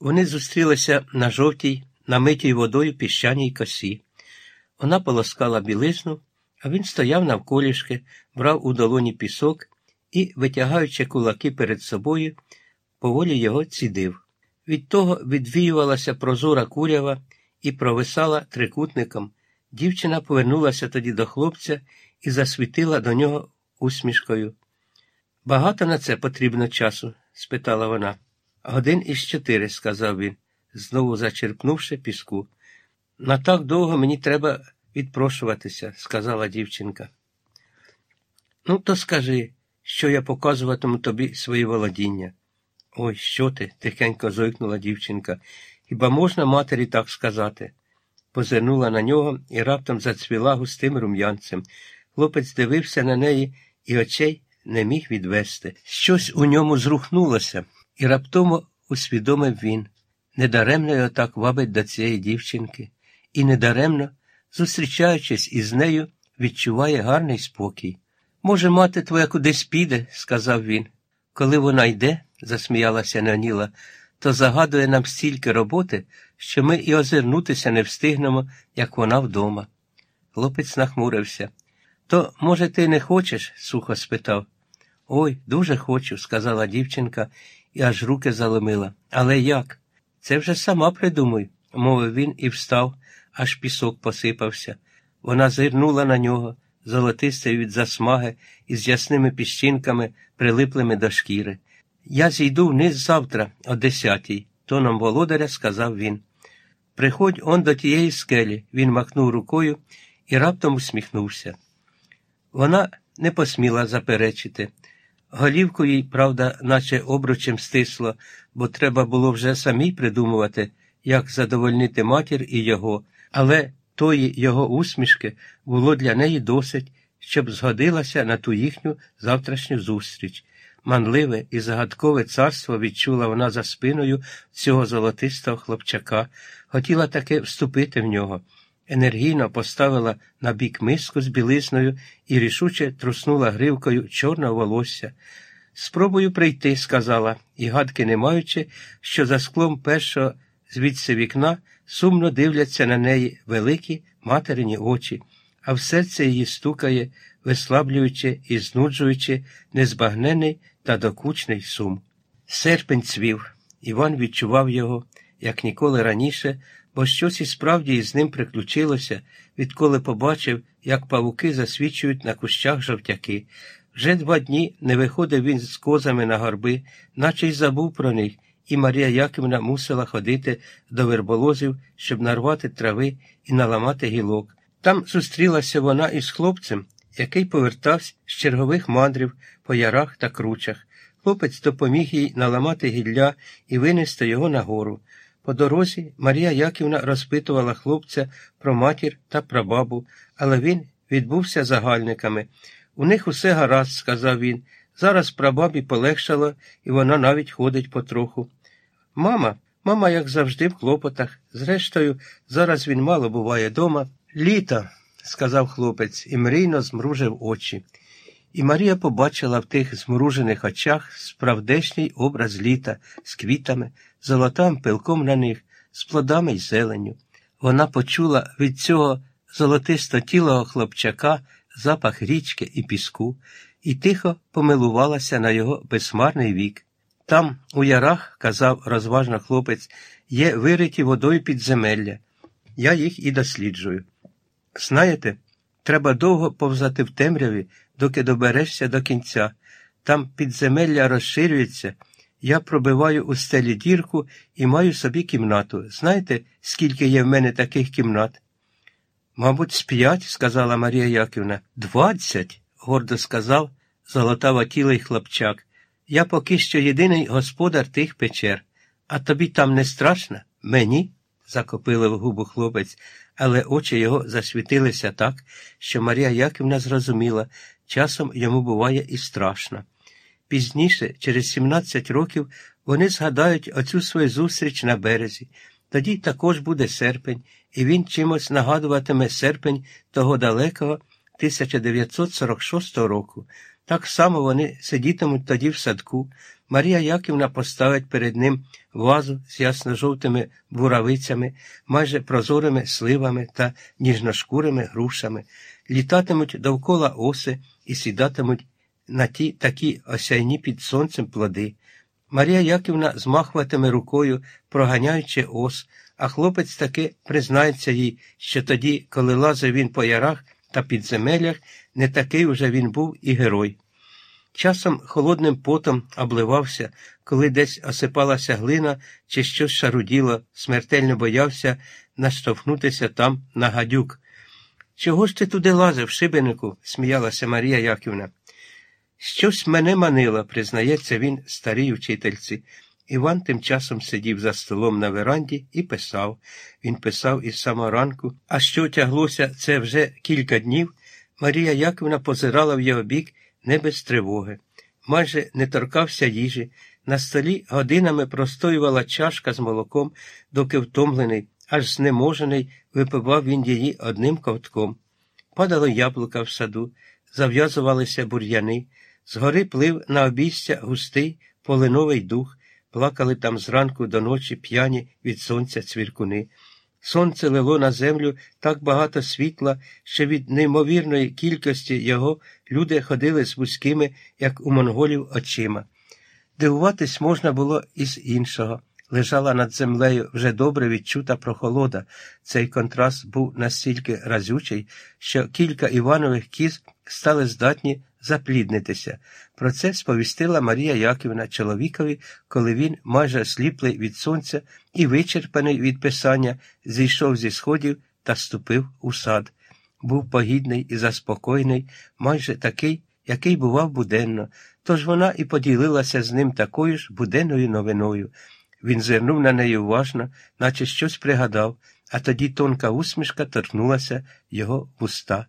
Вони зустрілися на жовтій, намитій водою піщаній косі. Вона полоскала білизну, а він стояв навколішки, брав у долоні пісок і, витягаючи кулаки перед собою, поволі його цідив. Від того відвіювалася прозора курява і провисала трикутником. Дівчина повернулася тоді до хлопця і засвітила до нього усмішкою. Багато на це потрібно часу? спитала вона. Годин із чотири, сказав він, знову зачерпнувши піску. На так довго мені треба відпрошуватися, сказала дівчинка. Ну, то скажи, що я показуватиму тобі свої володіння. Ой, що ти? тихенько зойкнула дівчинка. Хіба можна матері так сказати? Позирнула на нього і раптом зацвіла густим рум'янцем. Хлопець дивився на неї і очей не міг відвести. Щось у ньому зрухнулося, і раптомо усвідомив він. Недаремно його так вабить до цієї дівчинки, і недаремно, зустрічаючись із нею, відчуває гарний спокій. Може, мати твоя кудись піде, сказав він. Коли вона йде, засміялася Неоніла, то загадує нам стільки роботи, що ми і озирнутися не встигнемо, як вона вдома. Хлопець нахмурився. То, може, ти не хочеш? сухо спитав. Ой, дуже хочу, сказала дівчинка і аж руки заломила. Але як? Це вже сама придумуй, мовив він і встав, аж пісок посипався. Вона зирнула на нього, золотистий від засмаги із ясними піщинками, прилиплими до шкіри. Я зійду вниз завтра, о десятій, тоном володаря сказав він. Приходь он до тієї скелі, він махнув рукою і раптом усміхнувся. Вона не посміла заперечити. Голівку їй, правда, наче обручем стисло, бо треба було вже самій придумувати, як задовольнити матір і його, але тої його усмішки було для неї досить, щоб згодилася на ту їхню завтрашню зустріч. Манливе і загадкове царство відчула вона за спиною цього золотистого хлопчака, хотіла таки вступити в нього. Енергійно поставила на бік миску з білизною і рішуче труснула гривкою чорного волосся. Спробую прийти, сказала, і гадки не маючи, що за склом першого звідси вікна сумно дивляться на неї великі материні очі, а в серце її стукає, вислаблюючи і знуджуючи незбагнений та докучний сум. Серпень цвів. Іван відчував його, як ніколи раніше, бо щось і справді із ним приключилося, відколи побачив, як павуки засвічують на кущах жовтяки. Вже два дні не виходив він з козами на горби, наче й забув про них, і Марія Яківна мусила ходити до верболозів, щоб нарвати трави і наламати гілок. Там зустрілася вона із хлопцем, який повертався з чергових мандрів по ярах та кручах. Хлопець допоміг їй наламати гілля і винести його нагору. По дорозі Марія Яківна розпитувала хлопця про матір та прабабу, але він відбувся загальниками. У них усе гаразд, сказав він. Зараз прабабі полегшало, і вона навіть ходить потроху. Мама, мама, як завжди, в клопотах. Зрештою, зараз він мало буває дома. Літо, сказав хлопець і мрійно змружив очі. І Марія побачила в тих змружених очах справдешній образ літа з квітами, золотим пилком на них, з плодами й зеленню. Вона почула від цього золотисто тілого хлопчака запах річки і піску, і тихо помилувалася на його безсмарний вік. Там, у ярах, казав розважно хлопець, є вириті водою підземелля. Я їх і досліджую. Знаєте, треба довго повзати в темряві, доки доберешся до кінця. Там підземелля розширюється. Я пробиваю у стелі дірку і маю собі кімнату. Знаєте, скільки є в мене таких кімнат? Мабуть, з п'ять, сказала Марія Яківна. Двадцять, гордо сказав золотаватілий хлопчак. Я поки що єдиний господар тих печер. А тобі там не страшно? Мені? закопили в губу хлопець, але очі його засвітилися так, що Марія Яківна зрозуміла, часом йому буває і страшно. Пізніше, через 17 років, вони згадають оцю свою зустріч на березі. Тоді також буде серпень, і він чимось нагадуватиме серпень того далекого 1946 року. Так само вони сидітимуть тоді в садку, Марія Яківна поставить перед ним вазу з ясно-жовтими буравицями, майже прозорими сливами та ніжношкурими грушами, літатимуть довкола оси і сідатимуть на ті такі осяйні під сонцем плоди. Марія Яківна змахуватиме рукою, проганяючи ос, а хлопець таки признається їй, що тоді, коли лазив він по ярах та підземеллях, не такий уже він був і герой. Часом холодним потом обливався, коли десь осипалася глина чи щось шаруділо, смертельно боявся наштовхнутися там на гадюк. Чого ж ти туди лазив, шибенику? сміялася Марія Яківна. Щось мене манило, признається він старій учительці. Іван тим часом сидів за столом на веранді і писав. Він писав із самого ранку, а що тяглося це вже кілька днів. Марія Яковна позирала в його бік не без тривоги. Майже не торкався їжі. На столі годинами простоювала чашка з молоком, доки втомлений, аж знеможений, випивав він її одним ковтком. Падало яблука в саду, зав'язувалися бур'яни, згори плив на обійстя густий полиновий дух, плакали там зранку до ночі п'яні від сонця цвіркуни. Сонце лило на землю так багато світла, що від неймовірної кількості його люди ходили з вузькими, як у монголів, очима. Дивуватись можна було із іншого. Лежала над землею вже добре відчута прохолода. Цей контраст був настільки разючий, що кілька Іванових кіз стали здатні запліднитися. Про це сповістила Марія Яківна чоловікові, коли він, майже сліплий від сонця і вичерпаний від писання, зійшов зі сходів та ступив у сад. Був погідний і заспокійний, майже такий, який бував буденно, тож вона і поділилася з ним такою ж буденною новиною. Він зирнув на неї уважно, наче щось пригадав, а тоді тонка усмішка торкнулася його вуста.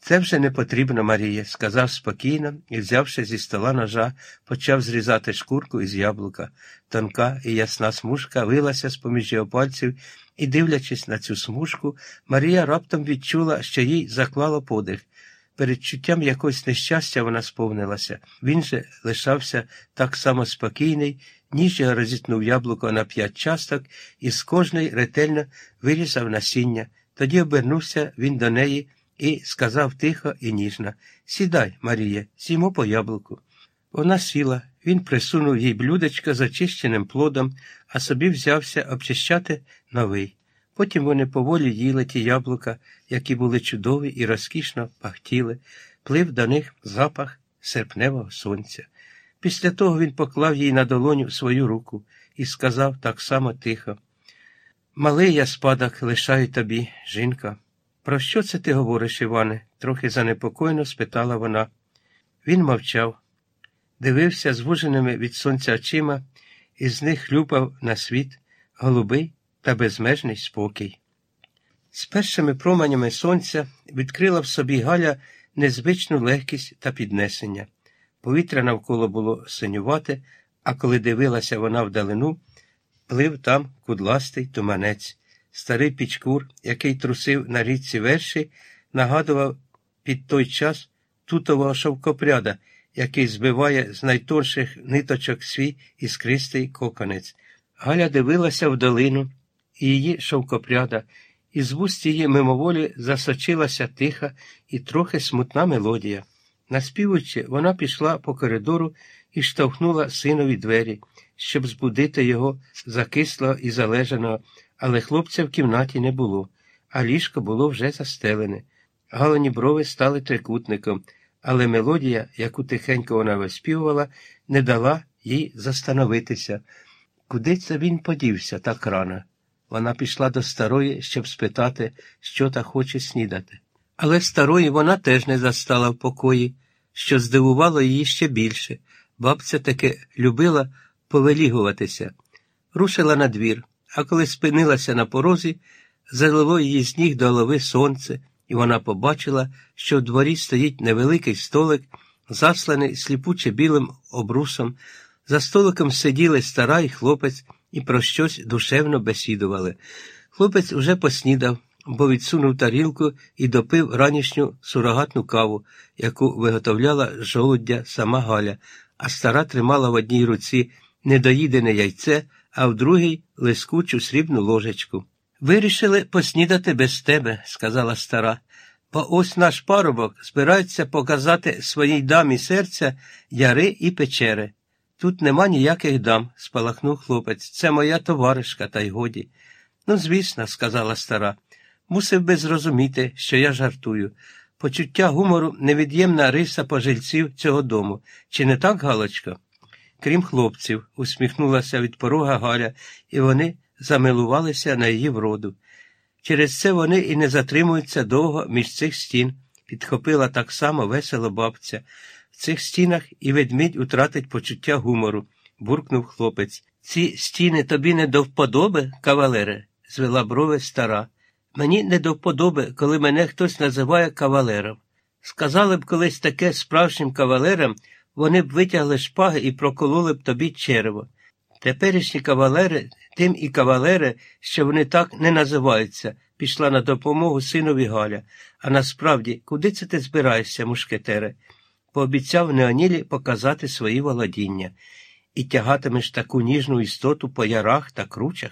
Це вже не потрібно, Маріє, сказав спокійно і, взявши зі стола ножа, почав зрізати шкурку із яблука. Тонка і ясна смужка вилася з поміж його пальців, і, дивлячись на цю смужку, Марія раптом відчула, що їй заклало подих. Передчуттям якогось нещастя вона сповнилася. Він же лишався так само спокійний, ніж його розітнув яблуко на п'ять часток і з кожної ретельно вирізав насіння. Тоді обернувся він до неї і сказав тихо і ніжно Сідай, Марія, сімо по яблуку. Вона сіла, він присунув їй блюдечко з очищеним плодом, а собі взявся обчищати новий. Потім вони поволі їли ті яблука, які були чудові і розкішно пахтіли, плив до них запах серпневого сонця. Після того він поклав їй на долоню свою руку і сказав так само тихо Малий я спадок лишаю тобі, жінка. Про що це ти говориш, Іване? трохи занепокоєно спитала вона. Він мовчав, дивився звуженими від сонця очима, і з них хлюпав на світ голубий та безмежний спокій. З першими променями сонця відкрила в собі Галя незвичну легкість та піднесення. Повітря навколо було синювате, а коли дивилася вона вдалину, плив там кудластий туманець. Старий пічкур, який трусив на річці верші, нагадував під той час тутового шовкопряда, який збиває з найтонших ниточок свій іскристий коконець. Галя дивилася в долину, і її шовкопряда, і з вуст її мимоволі засочилася тиха і трохи смутна мелодія. Наспівуючи, вона пішла по коридору і штовхнула синові двері, щоб збудити його закислого і залежаного але хлопця в кімнаті не було, а ліжко було вже застелене. Галані брови стали трикутником, але мелодія, яку тихенько вона виспівувала, не дала їй застановитися. Куди це він подівся так рано? Вона пішла до старої, щоб спитати, що та хоче снідати. Але старої вона теж не застала в покої, що здивувало її ще більше. Бабця таки любила повелігуватися. Рушила на двір а коли спинилася на порозі, залило її з ніг до голови сонце, і вона побачила, що в дворі стоїть невеликий столик, засланий сліпуче білим обрусом. За столиком сиділи стара і хлопець і про щось душевно бесідували. Хлопець уже поснідав, бо відсунув тарілку і допив ранішню сурогатну каву, яку виготовляла жолуддя сама Галя, а стара тримала в одній руці недоїдене яйце, а в другій лискучу срібну ложечку. Вирішили поснідати без тебе, сказала стара, бо ось наш парубок збирається показати своїй дамі серця яри і печери. Тут нема ніяких дам, спалахнув хлопець. Це моя товаришка, та й годі. Ну, звісно, сказала стара. Мусив би зрозуміти, що я жартую. Почуття гумору невід'ємна риса пожильців цього дому. Чи не так, Галочка? Крім хлопців, усміхнулася від порога Галя, і вони замилувалися на її вроду. Через це вони і не затримуються довго між цих стін, підхопила так само весело бабця. В цих стінах і ведмідь утратить почуття гумору, буркнув хлопець. Ці стіни тобі не до вподоби, кавалере? звела брови стара. Мені не до вподоби, коли мене хтось називає кавалером. Сказали б колись таке справжнім кавалерам, вони б витягли шпаги і прокололи б тобі черево. Теперішні кавалери, тим і кавалери, що вони так не називаються, пішла на допомогу синові Галя. А насправді, куди це ти збираєшся, мушкетере? Пообіцяв Неонілі показати свої володіння. І тягатимеш таку ніжну істоту по ярах та кручах.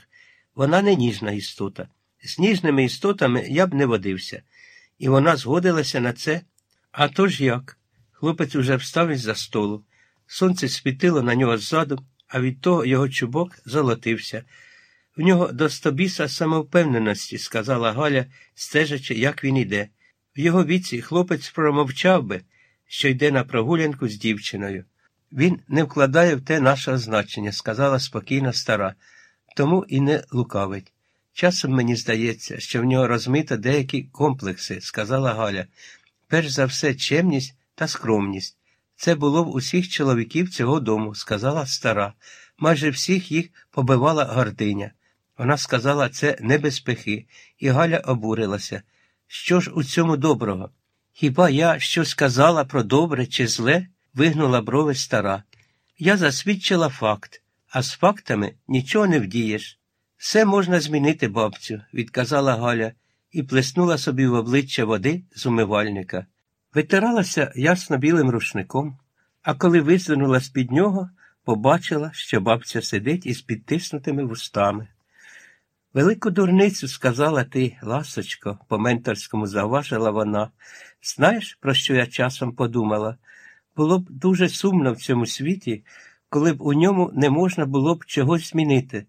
Вона не ніжна істота. З ніжними істотами я б не водився. І вона згодилася на це. А то ж як? Хлопець уже встав із за столу. Сонце світило на нього ззаду, а від того його чубок золотився. В нього до стобіса самовпевненості, сказала Галя, стежачи, як він іде. В його віці хлопець промовчав би, що йде на прогулянку з дівчиною. Він не вкладає в те нашого значення, сказала спокійно стара, тому і не лукавить. Часом мені здається, що в нього розмито деякі комплекси, сказала Галя. Перш за все, чемність та скромність. Це було в усіх чоловіків цього дому, сказала стара. Майже всіх їх побивала гординя. Вона сказала це не без пихи, і Галя обурилася. Що ж у цьому доброго? Хіба я щось сказала про добре чи зле? вигнула брови стара. Я засвідчила факт, а з фактами нічого не вдієш. Все можна змінити, бабцю, відказала Галя і плеснула собі в обличчя води з умивальника. Витиралася ясно білим рушником, а коли визирнула з-під нього, побачила, що бабця сидить із підтиснутими вустами. Велику дурницю сказала ти, ласочко, по менторському заважила вона. Знаєш, про що я часом подумала? Було б дуже сумно в цьому світі, коли б у ньому не можна було б чогось змінити,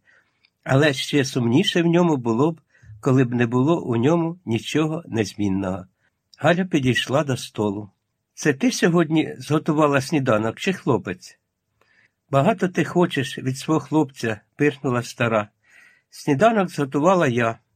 але ще сумніше в ньому було б, коли б не було у ньому нічого незмінного. Галя підійшла до столу. Це ти сьогодні зготувала сніданок чи хлопець? Багато ти хочеш від свого хлопця, пирхнула стара. Сніданок зготувала я,